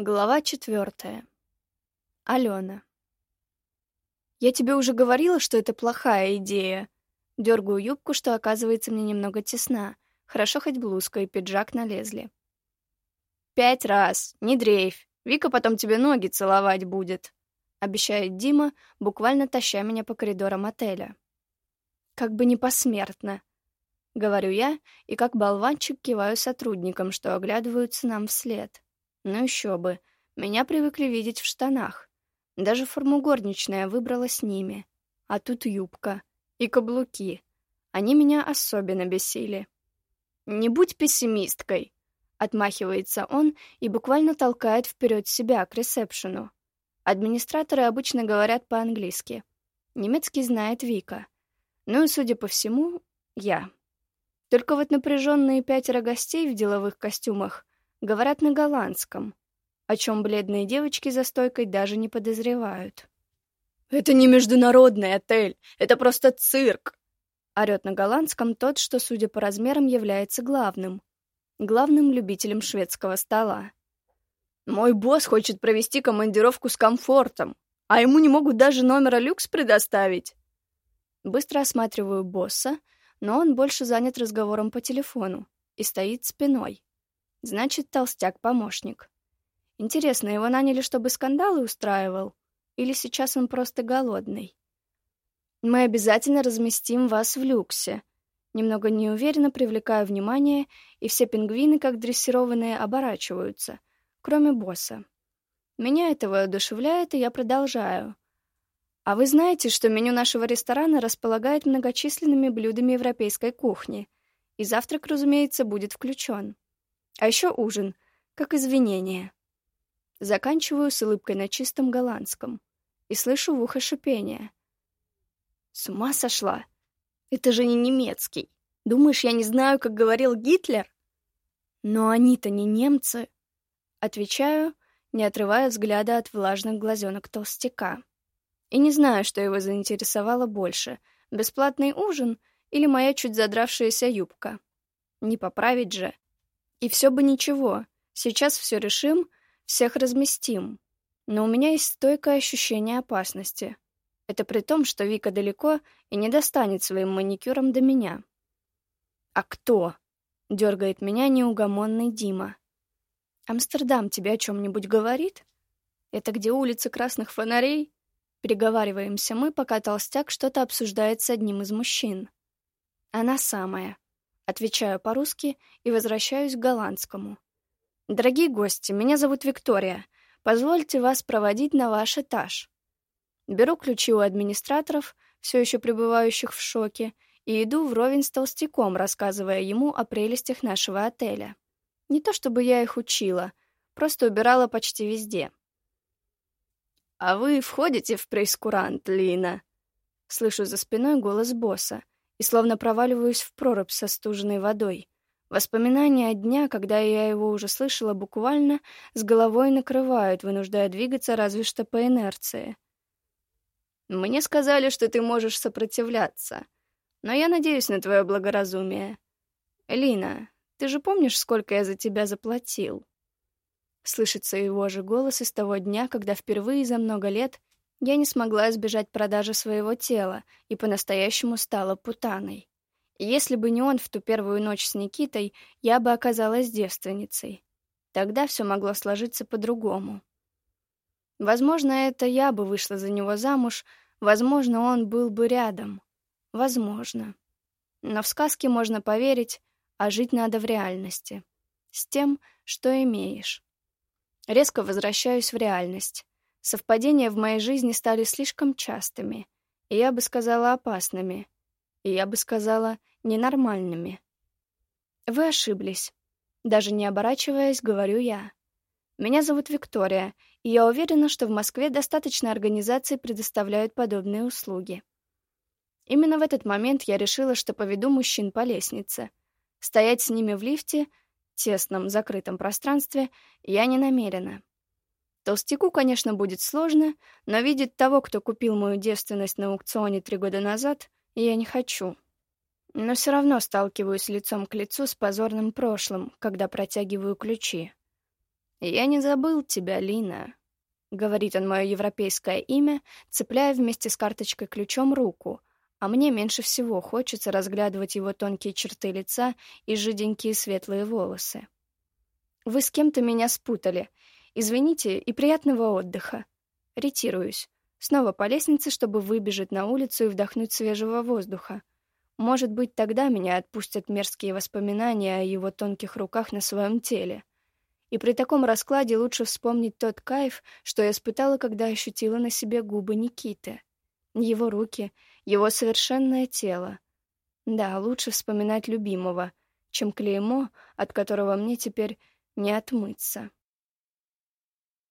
Глава четвертая. Алена. «Я тебе уже говорила, что это плохая идея». Дергаю юбку, что оказывается мне немного тесна. Хорошо хоть блузка и пиджак налезли. «Пять раз. Не дрейфь. Вика потом тебе ноги целовать будет», — обещает Дима, буквально таща меня по коридорам отеля. «Как бы не посмертно», — говорю я, и как болванчик киваю сотрудникам, что оглядываются нам вслед. Ну еще бы, меня привыкли видеть в штанах. Даже форму горничная выбрала с ними. А тут юбка и каблуки. Они меня особенно бесили. «Не будь пессимисткой», — отмахивается он и буквально толкает вперед себя к ресепшену. Администраторы обычно говорят по-английски. Немецкий знает Вика. Ну и, судя по всему, я. Только вот напряженные пятеро гостей в деловых костюмах говорят на голландском, о чем бледные девочки за стойкой даже не подозревают. «Это не международный отель, это просто цирк!» орёт на голландском тот, что, судя по размерам, является главным. Главным любителем шведского стола. «Мой босс хочет провести командировку с комфортом, а ему не могут даже номера люкс предоставить!» Быстро осматриваю босса, но он больше занят разговором по телефону и стоит спиной. Значит, толстяк-помощник. Интересно, его наняли, чтобы скандалы устраивал? Или сейчас он просто голодный? Мы обязательно разместим вас в люксе. Немного неуверенно привлекаю внимание, и все пингвины, как дрессированные, оборачиваются, кроме босса. Меня это воодушевляет, и я продолжаю. А вы знаете, что меню нашего ресторана располагает многочисленными блюдами европейской кухни, и завтрак, разумеется, будет включен. А еще ужин, как извинение. Заканчиваю с улыбкой на чистом голландском и слышу в ухо шипение. С ума сошла? Это же не немецкий. Думаешь, я не знаю, как говорил Гитлер? Но они-то не немцы. Отвечаю, не отрывая взгляда от влажных глазенок толстяка. И не знаю, что его заинтересовало больше — бесплатный ужин или моя чуть задравшаяся юбка. Не поправить же. И все бы ничего. Сейчас все решим, всех разместим. Но у меня есть стойкое ощущение опасности. Это при том, что Вика далеко и не достанет своим маникюром до меня. «А кто?» — дергает меня неугомонный Дима. «Амстердам тебе о чем-нибудь говорит? Это где улицы красных фонарей?» Переговариваемся мы, пока толстяк что-то обсуждает с одним из мужчин. «Она самая», Отвечаю по-русски и возвращаюсь к голландскому. «Дорогие гости, меня зовут Виктория. Позвольте вас проводить на ваш этаж». Беру ключи у администраторов, все еще пребывающих в шоке, и иду вровень с толстяком, рассказывая ему о прелестях нашего отеля. Не то чтобы я их учила, просто убирала почти везде. «А вы входите в прейскурант, Лина?» Слышу за спиной голос босса — и словно проваливаюсь в прорубь со стуженной водой. Воспоминания дня, когда я его уже слышала буквально, с головой накрывают, вынуждая двигаться разве что по инерции. «Мне сказали, что ты можешь сопротивляться, но я надеюсь на твое благоразумие. Лина, ты же помнишь, сколько я за тебя заплатил?» Слышится его же голос из того дня, когда впервые за много лет я не смогла избежать продажи своего тела и по-настоящему стала путаной. если бы не он в ту первую ночь с Никитой, я бы оказалась девственницей. Тогда все могло сложиться по-другому. Возможно, это я бы вышла за него замуж, возможно, он был бы рядом. Возможно. Но в сказке можно поверить, а жить надо в реальности. С тем, что имеешь. Резко возвращаюсь в реальность. Совпадения в моей жизни стали слишком частыми, и я бы сказала опасными, и я бы сказала ненормальными. Вы ошиблись. Даже не оборачиваясь, говорю я. Меня зовут Виктория, и я уверена, что в Москве достаточно организаций предоставляют подобные услуги. Именно в этот момент я решила, что поведу мужчин по лестнице. Стоять с ними в лифте, тесном, закрытом пространстве, я не намерена. Толстяку, конечно, будет сложно, но видеть того, кто купил мою девственность на аукционе три года назад, я не хочу. Но все равно сталкиваюсь лицом к лицу с позорным прошлым, когда протягиваю ключи. «Я не забыл тебя, Лина», — говорит он мое европейское имя, цепляя вместе с карточкой ключом руку, а мне меньше всего хочется разглядывать его тонкие черты лица и жиденькие светлые волосы. «Вы с кем-то меня спутали. Извините и приятного отдыха. Ретируюсь. Снова по лестнице, чтобы выбежать на улицу и вдохнуть свежего воздуха. Может быть, тогда меня отпустят мерзкие воспоминания о его тонких руках на своем теле. И при таком раскладе лучше вспомнить тот кайф, что я испытала, когда ощутила на себе губы Никиты. Его руки, его совершенное тело. Да, лучше вспоминать любимого, чем клеймо, от которого мне теперь не отмыться.